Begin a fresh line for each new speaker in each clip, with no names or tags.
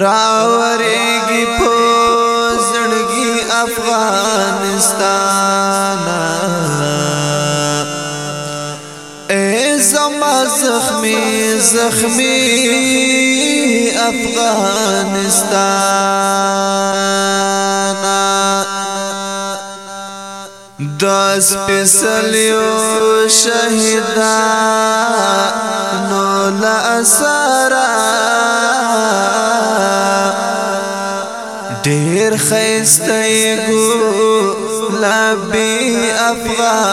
راورېږي په زړګي افغانستان. اے زما زخمي زخمي افغانستان. داس پسلیو شهدا نو لا سره ډیر خسته ګو لبي افغانستان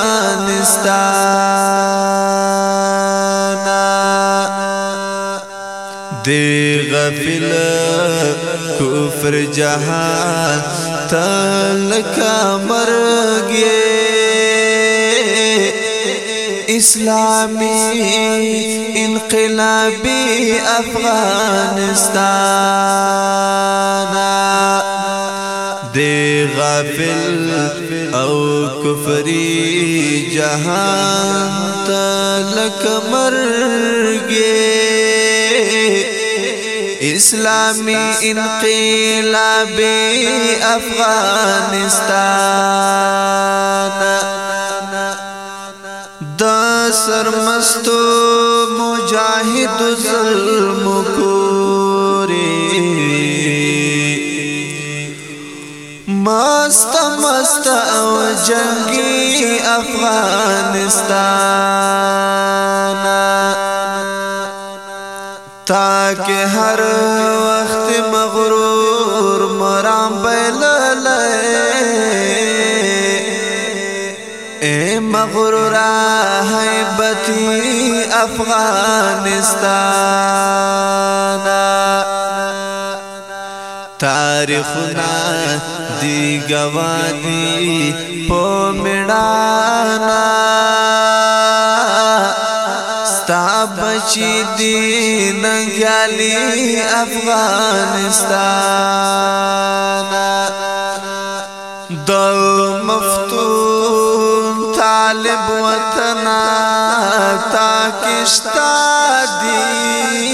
دی غفل کفر جهان تل کمرګي اسلامی انقلابی افغانستان. کفری جہان تلک مر گے اسلامی انقلاب افغانستان۔ دا سرمستو مجاہد ظلم کوری مست مست أو جنگی افغانستان. تاکہ ہر وقت مغرور مرام بیل اے مغرورا حیبتی افغانستان۔ تاریخنا دی گوانی پو مڑانا ستا بچی دی ننگیالی افغانستان دو مفتون طالب وطنا تاکشتا دی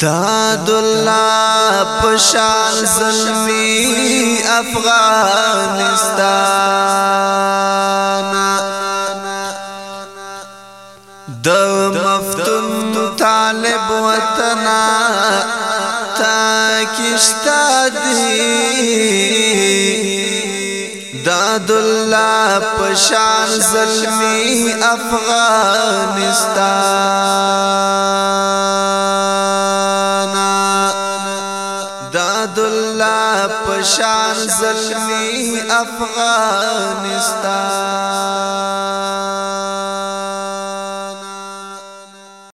داد اللہ پشان ظلمی افغانستان۔ دو مفتن طالب وطنا تاکشتا دی۔ داد اللہ پشان ظلمی افغانستان۔ الله پشان زلمی افغانستان۔